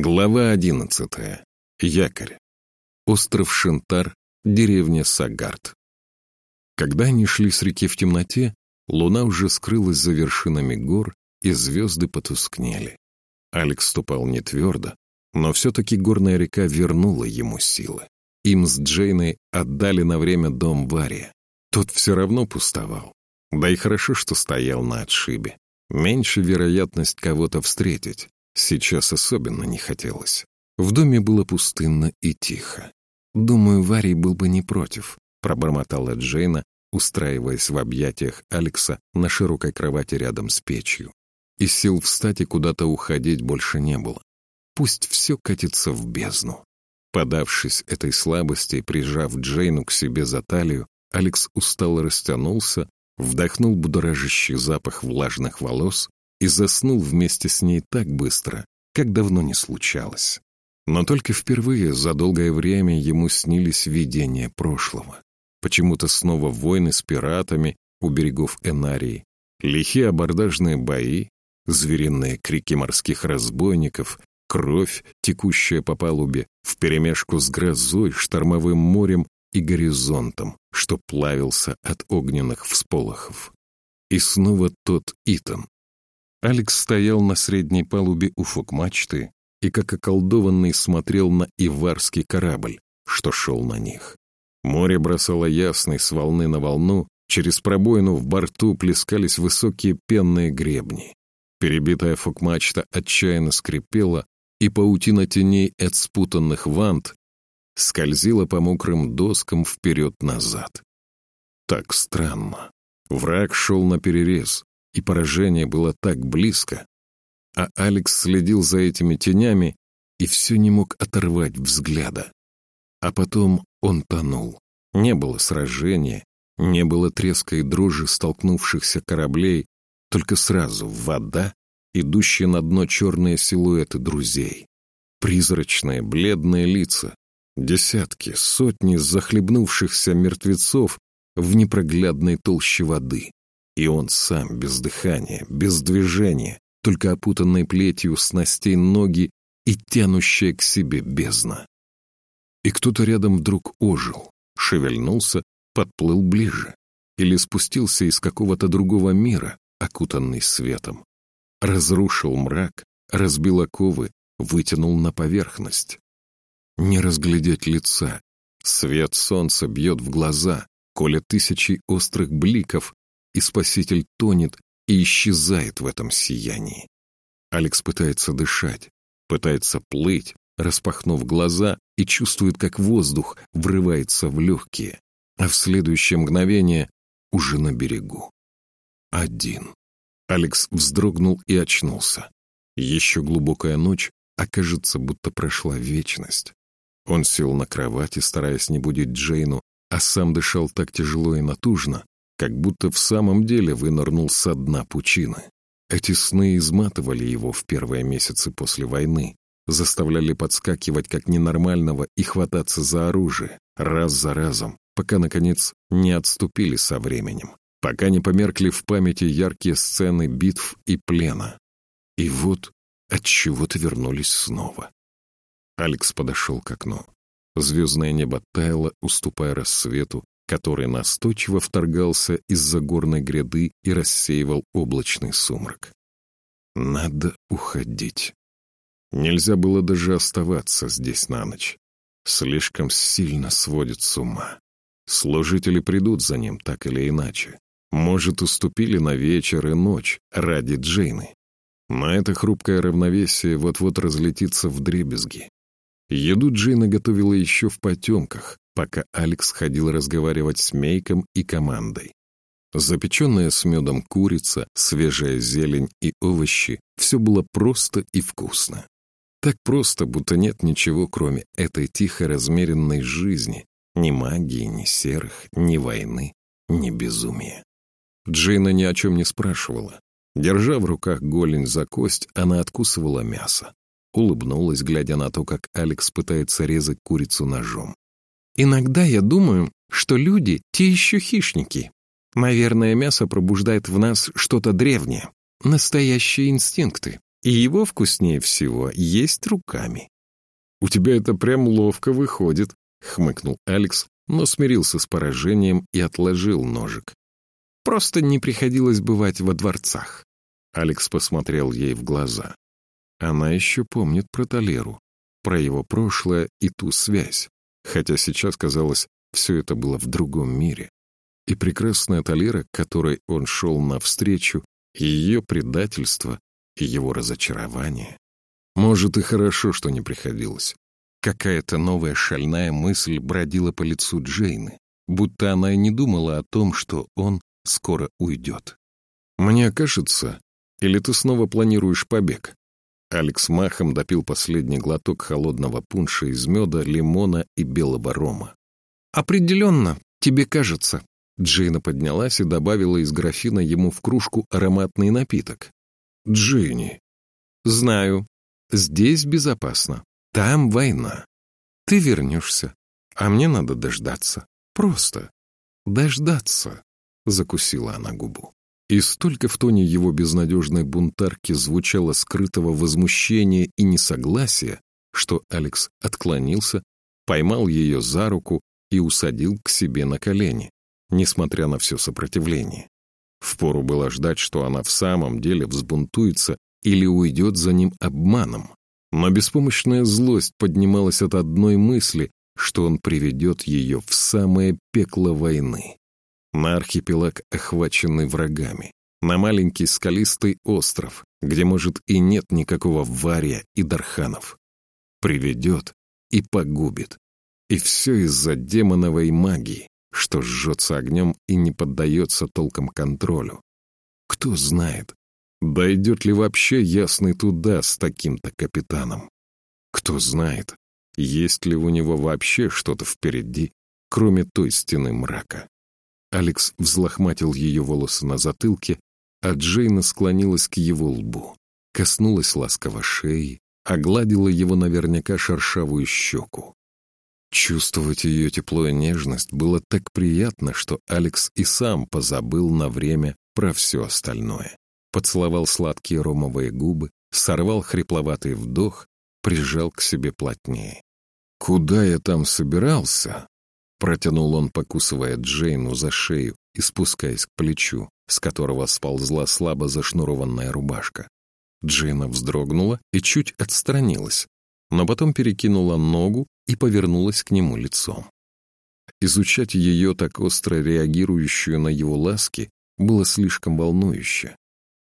Глава одиннадцатая. Якорь. Остров Шентар, деревня Сагард. Когда они шли с реки в темноте, луна уже скрылась за вершинами гор, и звезды потускнели. Алекс ступал не твердо, но все-таки горная река вернула ему силы. Им с Джейной отдали на время дом Вария. Тот все равно пустовал. Да и хорошо, что стоял на отшибе. Меньше вероятность кого-то встретить. Сейчас особенно не хотелось. В доме было пустынно и тихо. «Думаю, Варий был бы не против», — пробормотала Джейна, устраиваясь в объятиях Алекса на широкой кровати рядом с печью. И сил встать и куда-то уходить больше не было. Пусть все катится в бездну. Подавшись этой слабости и прижав Джейну к себе за талию, Алекс устало растянулся, вдохнул будоражащий запах влажных волос и заснул вместе с ней так быстро, как давно не случалось. Но только впервые за долгое время ему снились видения прошлого. Почему-то снова войны с пиратами у берегов Энарии, лихие абордажные бои, звериные крики морских разбойников, кровь, текущая по палубе, вперемешку с грозой, штормовым морем и горизонтом, что плавился от огненных всполохов. И снова тот Итан, Алекс стоял на средней палубе у фок-мачты и, как околдованный, смотрел на иварский корабль, что шел на них. Море бросало ясный с волны на волну, через пробоину в борту плескались высокие пенные гребни. Перебитая фок-мачта отчаянно скрипела, и паутина теней от спутанных вант скользила по мокрым доскам вперед-назад. Так странно. Враг шел на перерез, и поражение было так близко, а Алекс следил за этими тенями и все не мог оторвать взгляда. А потом он тонул. Не было сражения, не было треска и дрожи столкнувшихся кораблей, только сразу вода, идущие на дно черные силуэты друзей. Призрачные, бледные лица, десятки, сотни захлебнувшихся мертвецов в непроглядной толще воды. И он сам, без дыхания, без движения, только опутанной плетью снастей ноги и тянущая к себе бездна. И кто-то рядом вдруг ожил, шевельнулся, подплыл ближе или спустился из какого-то другого мира, окутанный светом. Разрушил мрак, разбил оковы, вытянул на поверхность. Не разглядеть лица. Свет солнца бьет в глаза, коля тысячи острых бликов и Спаситель тонет и исчезает в этом сиянии. Алекс пытается дышать, пытается плыть, распахнув глаза и чувствует, как воздух врывается в легкие, а в следующее мгновение уже на берегу. Один. Алекс вздрогнул и очнулся. Еще глубокая ночь, окажется, будто прошла вечность. Он сел на кровати, стараясь не будить Джейну, а сам дышал так тяжело и натужно, как будто в самом деле вынырнул со дна пучины. Эти сны изматывали его в первые месяцы после войны, заставляли подскакивать как ненормального и хвататься за оружие, раз за разом, пока, наконец, не отступили со временем, пока не померкли в памяти яркие сцены битв и плена. И вот от чего то вернулись снова. Алекс подошел к окну. Звездное небо таяло, уступая рассвету, который настойчиво вторгался из-за горной гряды и рассеивал облачный сумрак. Надо уходить. Нельзя было даже оставаться здесь на ночь. Слишком сильно сводит с ума. Служители придут за ним так или иначе. Может, уступили на вечер и ночь ради Джейны. Но это хрупкое равновесие вот-вот разлетится в дребезги. Еду Джейна готовила еще в потемках, пока Алекс ходил разговаривать с Мейком и командой. Запеченная с медом курица, свежая зелень и овощи — все было просто и вкусно. Так просто, будто нет ничего, кроме этой тихо размеренной жизни, ни магии, ни серых, ни войны, ни безумия. Джейна ни о чем не спрашивала. Держа в руках голень за кость, она откусывала мясо. Улыбнулась, глядя на то, как Алекс пытается резать курицу ножом. Иногда я думаю, что люди — те еще хищники. Наверное, мясо пробуждает в нас что-то древнее, настоящие инстинкты. и его вкуснее всего есть руками. «У тебя это прям ловко выходит», — хмыкнул Алекс, но смирился с поражением и отложил ножик. «Просто не приходилось бывать во дворцах». Алекс посмотрел ей в глаза. Она еще помнит про Толеру, про его прошлое и ту связь, хотя сейчас, казалось, все это было в другом мире. И прекрасная Толера, к которой он шел навстречу, и ее предательство, и его разочарование. Может, и хорошо, что не приходилось. Какая-то новая шальная мысль бродила по лицу Джейны, будто она и не думала о том, что он скоро уйдет. «Мне кажется, или ты снова планируешь побег?» Алекс махом допил последний глоток холодного пунша из меда, лимона и белого рома. «Определенно, тебе кажется». Джейна поднялась и добавила из графина ему в кружку ароматный напиток. «Джинни». «Знаю. Здесь безопасно. Там война. Ты вернешься, а мне надо дождаться. Просто дождаться», — закусила она губу. И столько в тоне его безнадежной бунтарки звучало скрытого возмущения и несогласия, что Алекс отклонился, поймал ее за руку и усадил к себе на колени, несмотря на все сопротивление. Впору было ждать, что она в самом деле взбунтуется или уйдет за ним обманом. Но беспомощная злость поднималась от одной мысли, что он приведет ее в самое пекло войны на архипелаг, охваченный врагами, на маленький скалистый остров, где, может, и нет никакого Вария и Дарханов. Приведет и погубит. И все из-за демоновой магии, что жжется огнем и не поддается толком контролю. Кто знает, дойдет ли вообще ясный туда с таким-то капитаном. Кто знает, есть ли у него вообще что-то впереди, кроме той стены мрака. Алекс взлохматил ее волосы на затылке, а Джейна склонилась к его лбу, коснулась ласково шеи, огладила его наверняка шершавую щеку. Чувствовать ее тепло и нежность было так приятно, что Алекс и сам позабыл на время про все остальное. Поцеловал сладкие ромовые губы, сорвал хрипловатый вдох, прижал к себе плотнее. «Куда я там собирался?» Протянул он, покусывая Джейну за шею и спускаясь к плечу, с которого сползла слабо зашнурованная рубашка. Джейна вздрогнула и чуть отстранилась, но потом перекинула ногу и повернулась к нему лицом. Изучать ее так остро реагирующую на его ласки было слишком волнующе.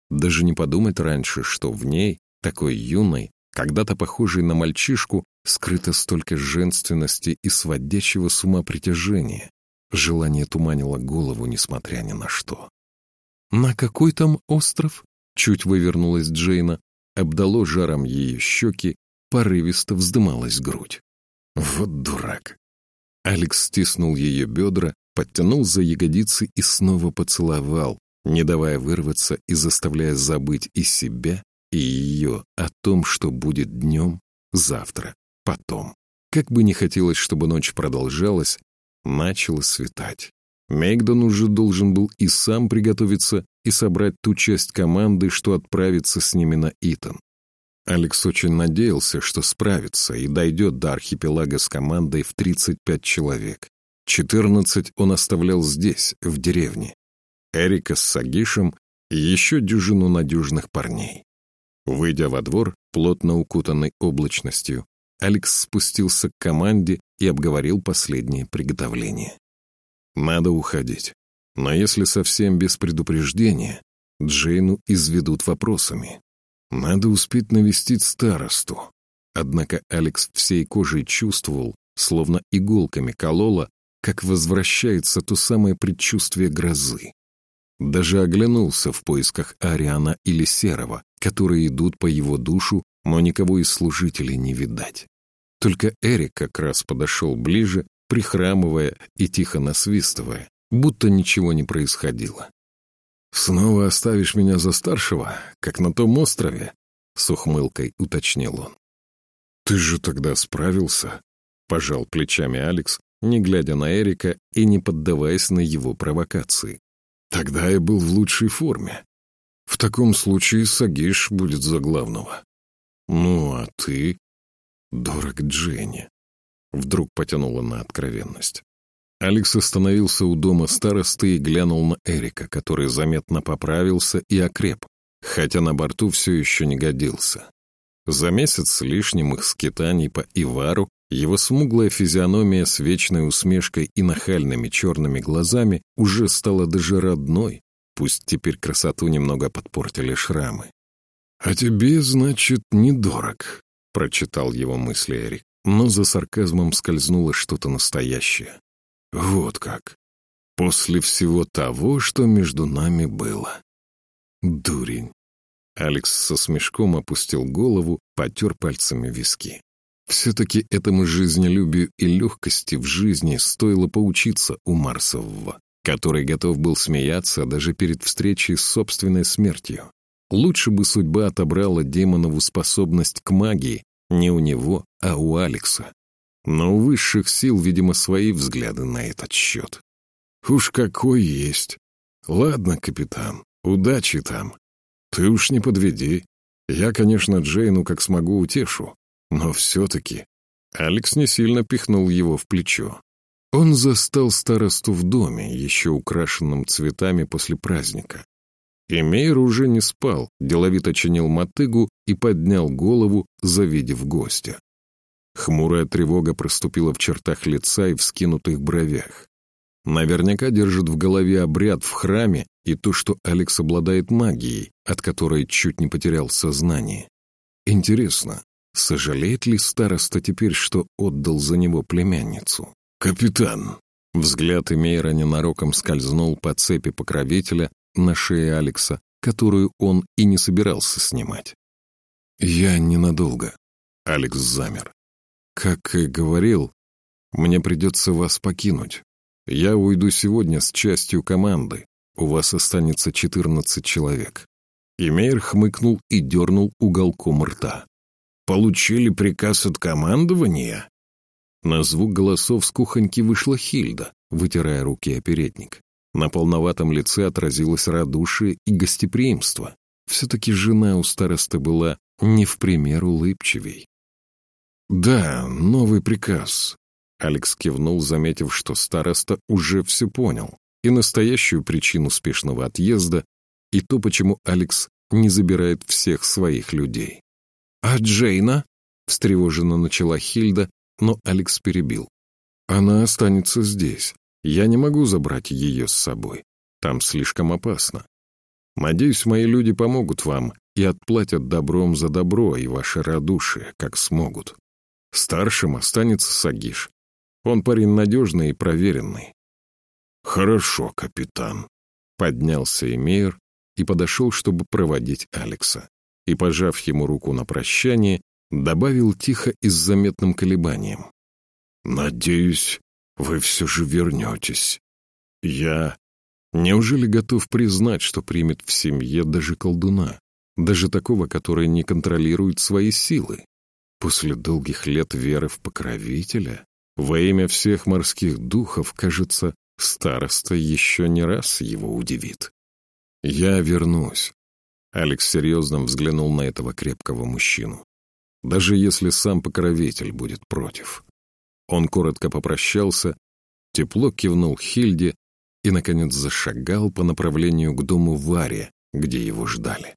Даже не подумать раньше, что в ней, такой юной, когда-то похожей на мальчишку, скрыто столько женственности и сводящего с ума притяжения. Желание туманило голову, несмотря ни на что. «На какой там остров?» — чуть вывернулась Джейна, обдало жаром ее щеки, порывисто вздымалась грудь. «Вот дурак!» Алекс стиснул ее бедра, подтянул за ягодицы и снова поцеловал, не давая вырваться и заставляя забыть и себя, и ее о том, что будет днем, завтра, потом. Как бы не хотелось, чтобы ночь продолжалась, начало светать. Мегдон уже должен был и сам приготовиться и собрать ту часть команды, что отправится с ними на Итан. Алекс очень надеялся, что справится и дойдет до архипелага с командой в 35 человек. 14 он оставлял здесь, в деревне. Эрика с Сагишем и еще дюжину надежных парней. Выйдя во двор, плотно укутанный облачностью, Алекс спустился к команде и обговорил последние приготовления. Надо уходить. Но если совсем без предупреждения, Джейну изведут вопросами. Надо успеть навестить старосту. Однако Алекс всей кожей чувствовал, словно иголками колола, как возвращается то самое предчувствие грозы. Даже оглянулся в поисках Ариана или Серого, которые идут по его душу но никого из служителей не видать. Только Эрик как раз подошел ближе, прихрамывая и тихо насвистывая, будто ничего не происходило. «Снова оставишь меня за старшего, как на том острове?» — с ухмылкой уточнил он. «Ты же тогда справился?» — пожал плечами Алекс, не глядя на Эрика и не поддаваясь на его провокации. «Тогда я был в лучшей форме. В таком случае Сагиш будет за главного. Ну, а ты? Дорог Дженни. Вдруг потянула на откровенность. Алекс остановился у дома старосты и глянул на Эрика, который заметно поправился и окреп, хотя на борту все еще не годился. За месяц с лишним их скитаний по Ивару его смуглая физиономия с вечной усмешкой и нахальными черными глазами уже стала даже родной, пусть теперь красоту немного подпортили шрамы. «А тебе, значит, недорог», — прочитал его мысли Эрик, но за сарказмом скользнуло что-то настоящее. «Вот как. После всего того, что между нами было». «Дурень». Алекс со смешком опустил голову, потер пальцами виски. Все-таки этому жизнелюбию и легкости в жизни стоило поучиться у Марсового, который готов был смеяться даже перед встречей с собственной смертью. Лучше бы судьба отобрала демонову способность к магии не у него, а у Алекса. Но у высших сил, видимо, свои взгляды на этот счет. Уж какой есть. Ладно, капитан, удачи там. Ты уж не подведи. Я, конечно, Джейну как смогу утешу, но все-таки Алекс не сильно пихнул его в плечо. Он застал старосту в доме, еще украшенном цветами после праздника. И Мейер уже не спал, деловито чинил мотыгу и поднял голову, завидев гостя. Хмурая тревога проступила в чертах лица и в скинутых бровях. Наверняка держит в голове обряд в храме и то, что Алекс обладает магией, от которой чуть не потерял сознание. Интересно, Сожалеет ли староста теперь, что отдал за него племянницу? «Капитан!» Взгляд Эмейра ненароком скользнул по цепи покровителя на шее Алекса, которую он и не собирался снимать. «Я ненадолго», — Алекс замер. «Как и говорил, мне придется вас покинуть. Я уйду сегодня с частью команды. У вас останется четырнадцать человек». Эмейр хмыкнул и дернул уголком рта. Получили приказ от командования?» На звук голосов с кухоньки вышла Хильда, вытирая руки о передник. На полноватом лице отразилось радушие и гостеприимство. Все-таки жена у старосты была не в пример улыбчивей. «Да, новый приказ», — Алекс кивнул, заметив, что староста уже все понял, и настоящую причину спешного отъезда, и то, почему Алекс не забирает всех своих людей. «А Джейна?» — встревоженно начала Хильда, но Алекс перебил. «Она останется здесь. Я не могу забрать ее с собой. Там слишком опасно. Надеюсь, мои люди помогут вам и отплатят добром за добро и ваше радушие, как смогут. Старшим останется Сагиш. Он парень надежный и проверенный». «Хорошо, капитан», — поднялся Эмир и подошел, чтобы проводить Алекса и, пожав ему руку на прощание, добавил тихо и с заметным колебанием. «Надеюсь, вы все же вернетесь. Я... Неужели готов признать, что примет в семье даже колдуна, даже такого, который не контролирует свои силы? После долгих лет веры в покровителя, во имя всех морских духов, кажется, староста еще не раз его удивит. Я вернусь, Алекс серьезно взглянул на этого крепкого мужчину. Даже если сам покровитель будет против. Он коротко попрощался, тепло кивнул Хильде и, наконец, зашагал по направлению к дому Варе, где его ждали.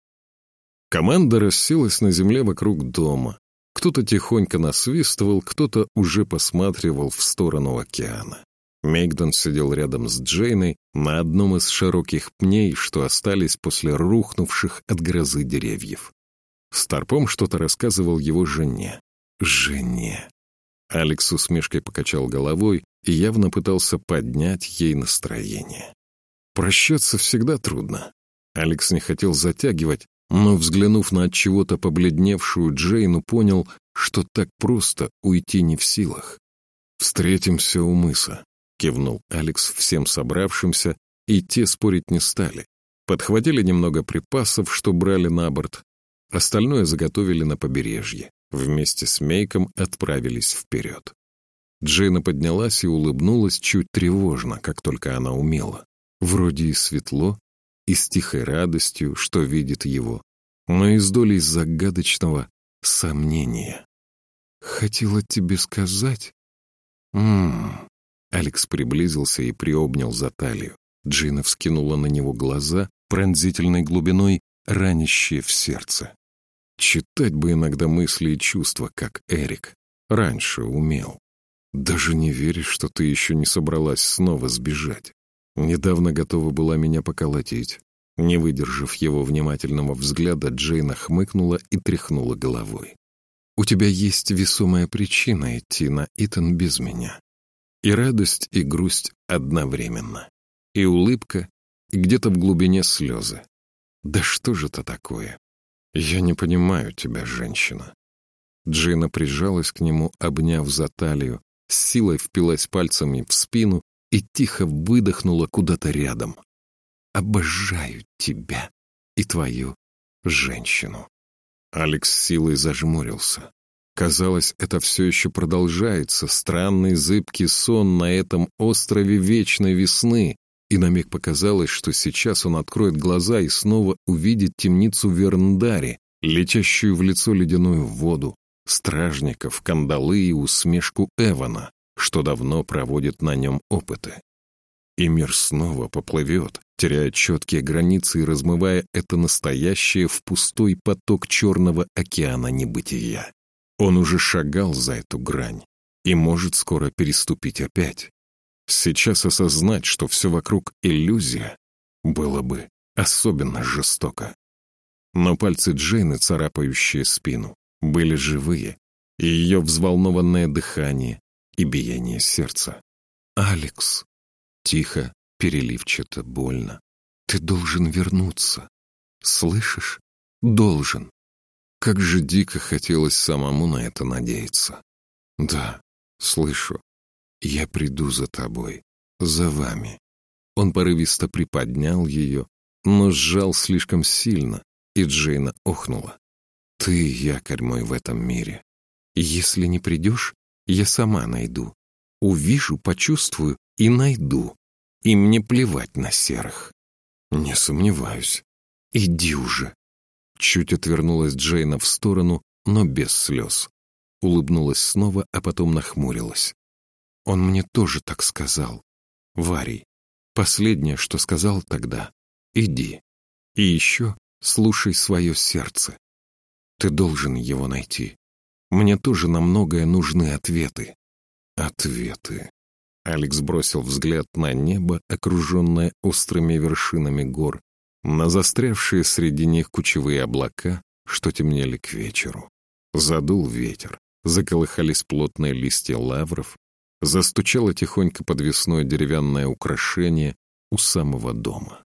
Команда расселась на земле вокруг дома. Кто-то тихонько насвистывал, кто-то уже посматривал в сторону океана. Мегдон сидел рядом с Джейной на одном из широких пней, что остались после рухнувших от грозы деревьев. Старпом что-то рассказывал его жене. Жене. Алекс усмешкой покачал головой и явно пытался поднять ей настроение. Прощаться всегда трудно. Алекс не хотел затягивать, но, взглянув на от чего-то побледневшую Джейну, понял, что так просто уйти не в силах. «Встретимся у мыса», кивнул Алекс всем собравшимся, и те спорить не стали. Подхватили немного припасов, что брали на борт. Остальное заготовили на побережье. Вместе с Мейком отправились вперед. Джейна поднялась и улыбнулась чуть тревожно, как только она умела. Вроде и светло, и с тихой радостью, что видит его, но и с долей загадочного сомнения. «Хотела тебе сказать?» «Ммм...» Алекс приблизился и приобнял за талию. Джина вскинула на него глаза пронзительной глубиной, ранящие в сердце. Читать бы иногда мысли и чувства, как Эрик. Раньше умел. Даже не веришь, что ты еще не собралась снова сбежать. Недавно готова была меня поколотить. Не выдержав его внимательного взгляда, Джейна хмыкнула и тряхнула головой. «У тебя есть весомая причина идти на Итан без меня. И радость, и грусть одновременно. И улыбка, и где-то в глубине слезы. Да что же это такое? Я не понимаю тебя, женщина». Джейна прижалась к нему, обняв за талию, с силой впилась пальцами в спину и тихо выдохнула куда-то рядом. «Обожаю тебя и твою женщину». Алекс силой зажмурился. Казалось, это все еще продолжается, странный зыбкий сон на этом острове вечной весны, и на миг показалось, что сейчас он откроет глаза и снова увидит темницу Верндари, летящую в лицо ледяную воду, стражников, кандалы и усмешку Эвана, что давно проводит на нем опыты. И мир снова поплывет, теряя четкие границы и размывая это настоящее в пустой поток черного океана небытия. Он уже шагал за эту грань и может скоро переступить опять. Сейчас осознать, что все вокруг иллюзия, было бы особенно жестоко. Но пальцы Джейны, царапающие спину, были живые, и ее взволнованное дыхание и биение сердца. «Алекс!» Тихо, переливчато, больно. «Ты должен вернуться. Слышишь? Должен!» Как же дико хотелось самому на это надеяться. «Да, слышу. Я приду за тобой. За вами». Он порывисто приподнял ее, но сжал слишком сильно, и Джейна охнула. Ты якорь мой в этом мире. Если не придешь, я сама найду. Увижу, почувствую и найду. И мне плевать на серых. Не сомневаюсь. Иди уже. Чуть отвернулась Джейна в сторону, но без слез. Улыбнулась снова, а потом нахмурилась. Он мне тоже так сказал. Варий, последнее, что сказал тогда, иди. И еще слушай свое сердце. Ты должен его найти. Мне тоже на многое нужны ответы. Ответы. Алекс бросил взгляд на небо, окруженное острыми вершинами гор, на застрявшие среди них кучевые облака, что темнели к вечеру. Задул ветер, заколыхались плотные листья лавров, застучало тихонько подвесное деревянное украшение у самого дома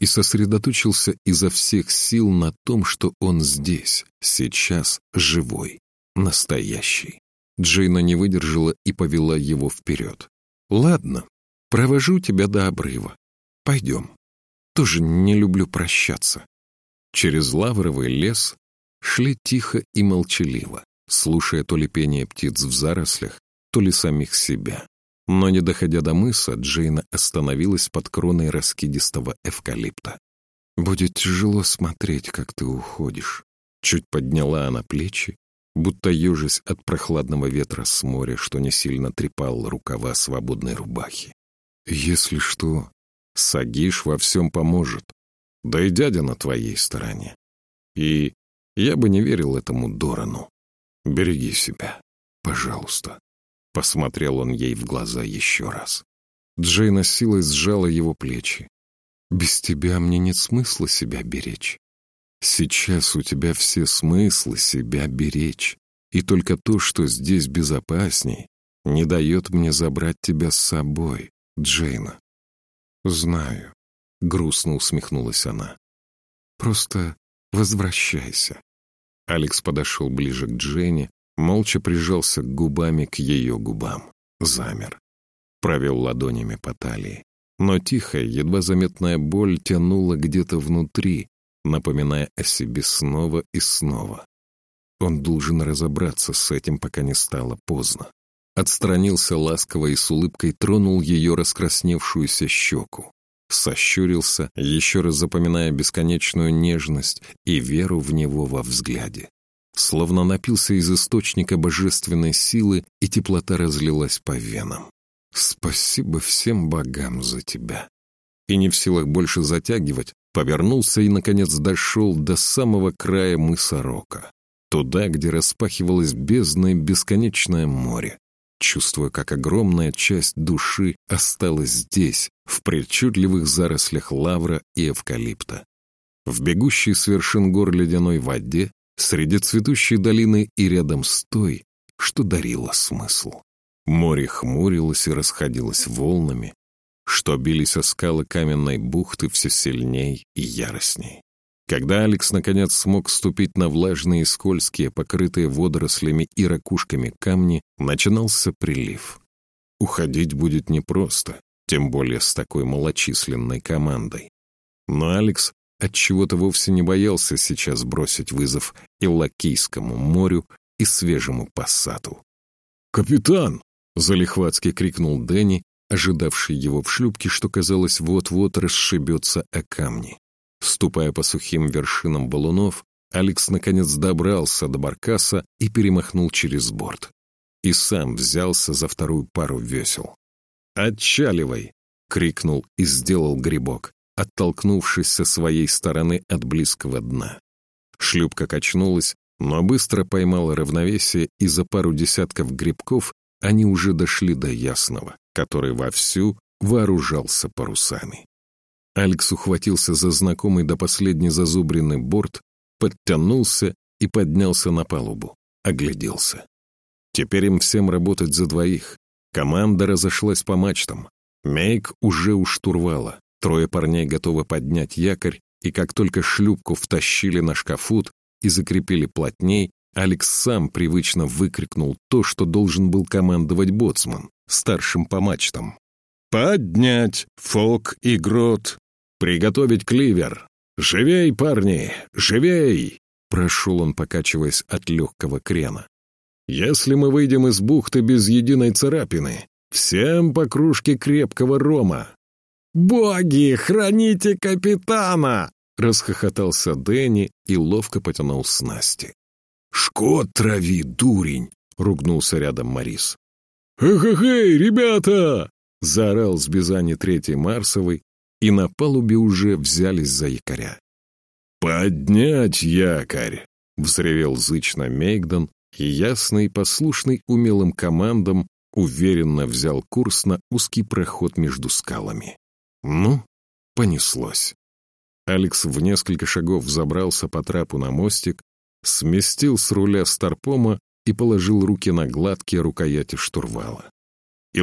и сосредоточился изо всех сил на том, что он здесь, сейчас, живой, настоящий. Джейна не выдержала и повела его вперед. «Ладно, провожу тебя до обрыва. Пойдем. Тоже не люблю прощаться». Через лавровый лес шли тихо и молчаливо, слушая то ли пение птиц в зарослях, то ли самих себя. Но не доходя до мыса, Джейна остановилась под кроной раскидистого эвкалипта. «Будет тяжело смотреть, как ты уходишь». Чуть подняла она плечи, будто ежась от прохладного ветра с моря, что не сильно трепал рукава свободной рубахи. «Если что, Сагиш во всем поможет. Да и дядя на твоей стороне. И я бы не верил этому Дорану. Береги себя, пожалуйста». Посмотрел он ей в глаза еще раз. Джейна силой сжала его плечи. «Без тебя мне нет смысла себя беречь. Сейчас у тебя все смыслы себя беречь, и только то, что здесь безопасней, не дает мне забрать тебя с собой, Джейна». «Знаю», — грустно усмехнулась она. «Просто возвращайся». Алекс подошел ближе к Джейне, молча прижался губами к ее губам. Замер. Провел ладонями по талии. Но тихая, едва заметная боль тянула где-то внутри, напоминая о себе снова и снова. Он должен разобраться с этим, пока не стало поздно. Отстранился ласково и с улыбкой тронул ее раскрасневшуюся щеку. сощурился, еще раз запоминая бесконечную нежность и веру в него во взгляде. Словно напился из источника божественной силы, и теплота разлилась по венам. «Спасибо всем богам за тебя!» И не в силах больше затягивать, повернулся и, наконец, дошел до самого края мыса Рока. Туда, где распахивалось бездное бесконечное море, чувствуя, как огромная часть души осталась здесь, в причудливых зарослях лавра и эвкалипта. В бегущей с вершин гор ледяной воде, среди цветущей долины и рядом с той, что дарило смысл. Море хмурилось и расходилось волнами, что бились о скалы каменной бухты все сильней и яростней. Когда Алекс наконец смог ступить на влажные скользкие, покрытые водорослями и ракушками камни, начинался прилив. Уходить будет непросто, тем более с такой малочисленной командой. Но Алекс отчего-то вовсе не боялся сейчас бросить вызов и Лакийскому морю, и свежему пассату. «Капитан!» — залихватски крикнул Дэнни, ожидавший его в шлюпке, что, казалось, вот-вот расшибется о камни. Ступая по сухим вершинам балунов, Алекс наконец добрался до баркаса и перемахнул через борт. И сам взялся за вторую пару весел. «Отчаливай!» — крикнул и сделал грибок, оттолкнувшись со своей стороны от близкого дна. Шлюпка качнулась, но быстро поймала равновесие, и за пару десятков грибков они уже дошли до Ясного, который вовсю вооружался парусами. Алекс ухватился за знакомый до последней зазубренный борт, подтянулся и поднялся на палубу, огляделся. Теперь им всем работать за двоих. Команда разошлась по мачтам. Мейк уже у штурвала. Трое парней готовы поднять якорь, и как только шлюпку втащили на шкафут и закрепили плотней, Алекс сам привычно выкрикнул то, что должен был командовать боцман, старшим по мачтам. «Поднять! Фок и грот! Приготовить кливер! Живей, парни! Живей!» Прошел он, покачиваясь от легкого крена. «Если мы выйдем из бухты без единой царапины, всем по кружке крепкого рома!» «Боги, храните капитана!» Расхохотался Дэнни и ловко потянул снасти. «Шкот трави, дурень!» — ругнулся рядом Морис. «Эх-эх-эй, ребята!» — заорал с Бизани третий Марсовый, и на палубе уже взялись за якоря. «Поднять якорь!» — взревел зычно Мейгдон, и ясный, послушный умелым командам, уверенно взял курс на узкий проход между скалами. Ну, понеслось. Алекс в несколько шагов забрался по трапу на мостик, сместил с руля старпома и положил руки на гладкие рукояти штурвала. И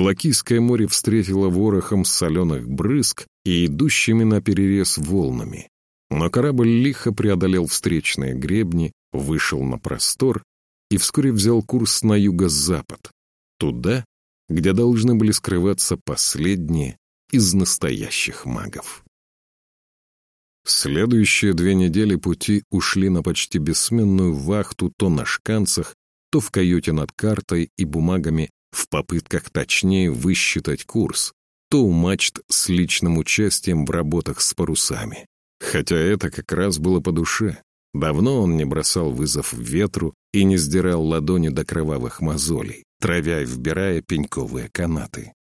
море встретило ворохом соленых брызг и идущими на перерез волнами. Но корабль лихо преодолел встречные гребни, вышел на простор и вскоре взял курс на юго-запад, туда, где должны были скрываться последние из настоящих магов. Следующие две недели пути ушли на почти бессменную вахту то на шканцах, то в каюте над картой и бумагами в попытках точнее высчитать курс, то у мачт с личным участием в работах с парусами. Хотя это как раз было по душе. Давно он не бросал вызов ветру и не сдирал ладони до кровавых мозолей, травя и вбирая пеньковые канаты.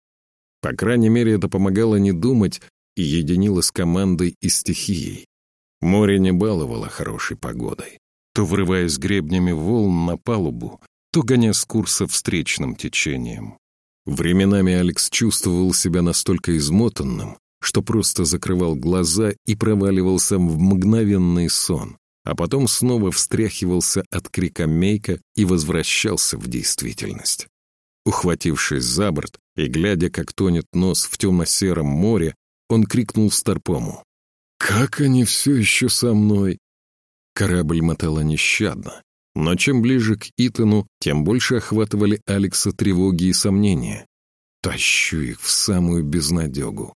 По крайней мере, это помогало не думать и единило с командой и стихией. Море не баловало хорошей погодой. То врываясь гребнями волн на палубу, то гоня с курса встречным течением. Временами Алекс чувствовал себя настолько измотанным, что просто закрывал глаза и проваливался в мгновенный сон, а потом снова встряхивался от крика Мейка и возвращался в действительность. Ухватившись за борт и глядя, как тонет нос в темно-сером море, он крикнул Старпому. «Как они все еще со мной?» Корабль мотала нещадно, но чем ближе к Итану, тем больше охватывали Алекса тревоги и сомнения. Тащу их в самую безнадегу.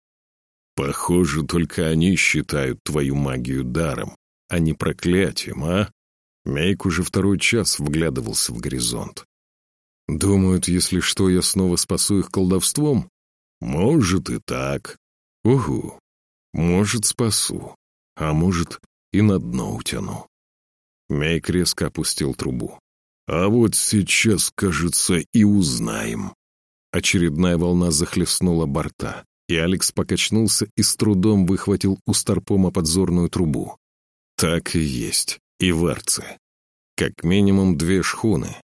Похоже, только они считают твою магию даром, а не проклятием, а? Мейк уже второй час вглядывался в горизонт. Думают, если что, я снова спасу их колдовством? Может и так. Угу. Может, спасу, а может, и на дно утяну. Мейк резко опустил трубу. А вот сейчас, кажется, и узнаем. Очередная волна захлестнула борта, и Алекс покачнулся и с трудом выхватил у Старпома подзорную трубу. Так и есть, и варцы. Как минимум две шхуны.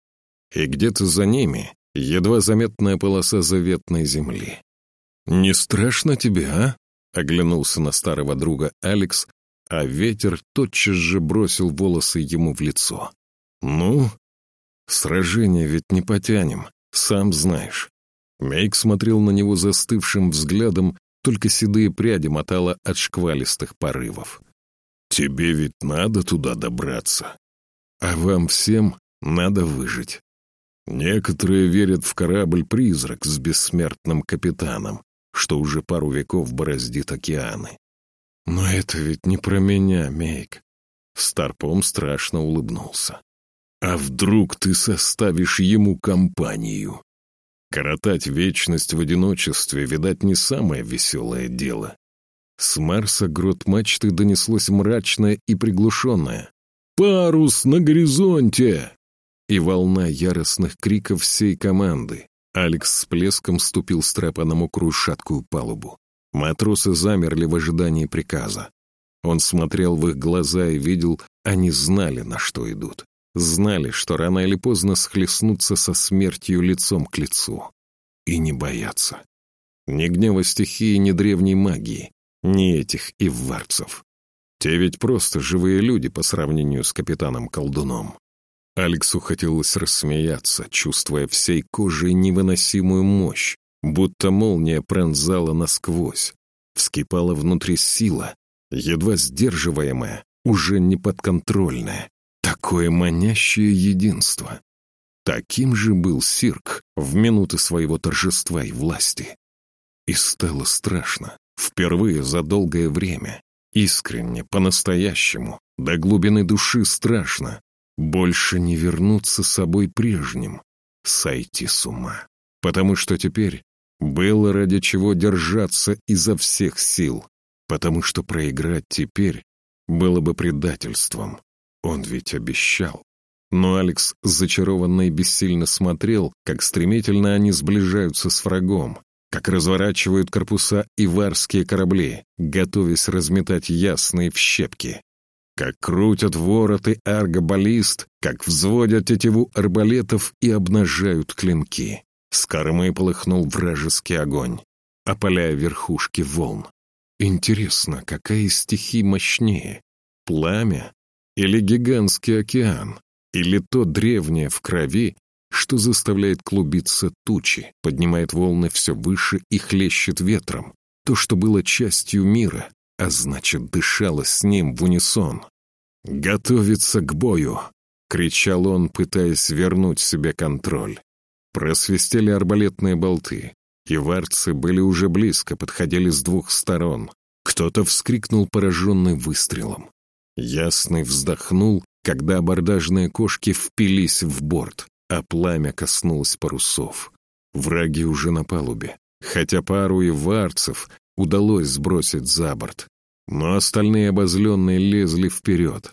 И где-то за ними едва заметная полоса заветной земли. «Не страшно тебе, а?» — оглянулся на старого друга Алекс, а ветер тотчас же бросил волосы ему в лицо. «Ну, сражение ведь не потянем, сам знаешь». Мейк смотрел на него застывшим взглядом, только седые пряди мотало от шквалистых порывов. «Тебе ведь надо туда добраться, а вам всем надо выжить. Некоторые верят в корабль-призрак с бессмертным капитаном, что уже пару веков бороздит океаны. Но это ведь не про меня, Мейк. Старпом страшно улыбнулся. А вдруг ты составишь ему компанию? Коротать вечность в одиночестве, видать, не самое веселое дело. С Марса грот мачты донеслось мрачное и приглушенное. «Парус на горизонте!» И волна яростных криков всей команды. Алекс с плеском ступил с трапа на мокрую шаткую палубу. Матросы замерли в ожидании приказа. Он смотрел в их глаза и видел, они знали, на что идут. Знали, что рано или поздно схлестнутся со смертью лицом к лицу. И не боятся. Ни гнева стихии, ни древней магии, ни этих ивварцев. Те ведь просто живые люди по сравнению с капитаном-колдуном. Алексу хотелось рассмеяться, чувствуя всей кожей невыносимую мощь, будто молния пронзала насквозь. Вскипала внутри сила, едва сдерживаемая, уже неподконтрольная. Такое манящее единство. Таким же был Сирк в минуты своего торжества и власти. И стало страшно, впервые за долгое время, искренне, по-настоящему, до глубины души страшно, больше не вернуться собой прежним, сойти с ума. Потому что теперь было ради чего держаться изо всех сил, потому что проиграть теперь было бы предательством. Он ведь обещал. Но Алекс зачарованно и бессильно смотрел, как стремительно они сближаются с врагом, как разворачивают корпуса иварские корабли, готовясь разметать ясные в щепки. Как крутят вороты аргобаллист, как взводят тетиву арбалетов и обнажают клинки. С кормы полыхнул вражеский огонь, опаляя верхушки волн. Интересно, какая из стихий мощнее? Пламя? Или гигантский океан? Или то древнее в крови, что заставляет клубиться тучи, поднимает волны все выше и хлещет ветром? То, что было частью мира, а значит, дышала с ним в унисон. «Готовиться к бою!» — кричал он, пытаясь вернуть себе контроль. Просвистели арбалетные болты. и варцы были уже близко, подходили с двух сторон. Кто-то вскрикнул, пораженный выстрелом. Ясный вздохнул, когда абордажные кошки впились в борт, а пламя коснулось парусов. Враги уже на палубе, хотя пару и варцев удалось сбросить за борт. Но остальные обозленные лезли вперед.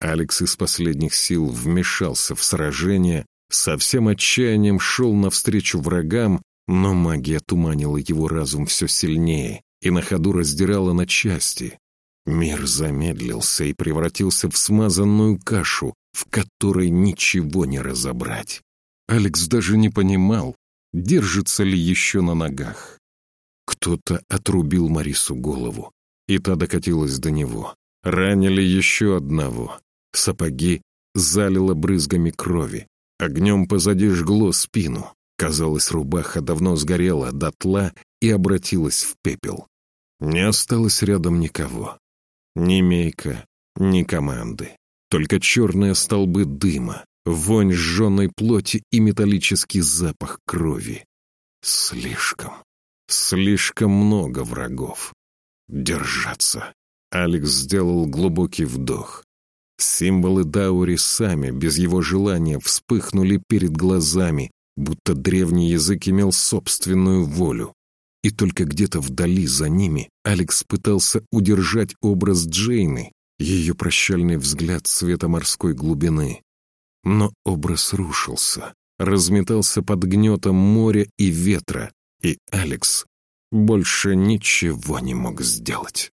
Алекс из последних сил вмешался в сражение, со всем отчаянием шел навстречу врагам, но магия туманила его разум все сильнее и на ходу раздирала на части. Мир замедлился и превратился в смазанную кашу, в которой ничего не разобрать. Алекс даже не понимал, держится ли еще на ногах. Кто-то отрубил Марису голову, и та докатилась до него. Ранили еще одного. Сапоги залило брызгами крови. Огнем позади жгло спину. Казалось, рубаха давно сгорела дотла и обратилась в пепел. Не осталось рядом никого. Ни мейка, ни команды. Только черные столбы дыма, вонь сжженной плоти и металлический запах крови. Слишком, слишком много врагов. Держаться. Алекс сделал глубокий вдох. Символы Даури сами, без его желания, вспыхнули перед глазами, будто древний язык имел собственную волю. и только где-то вдали за ними Алекс пытался удержать образ Джейны, ее прощальный взгляд цвета морской глубины. Но образ рушился, разметался под гнетом моря и ветра, и Алекс больше ничего не мог сделать.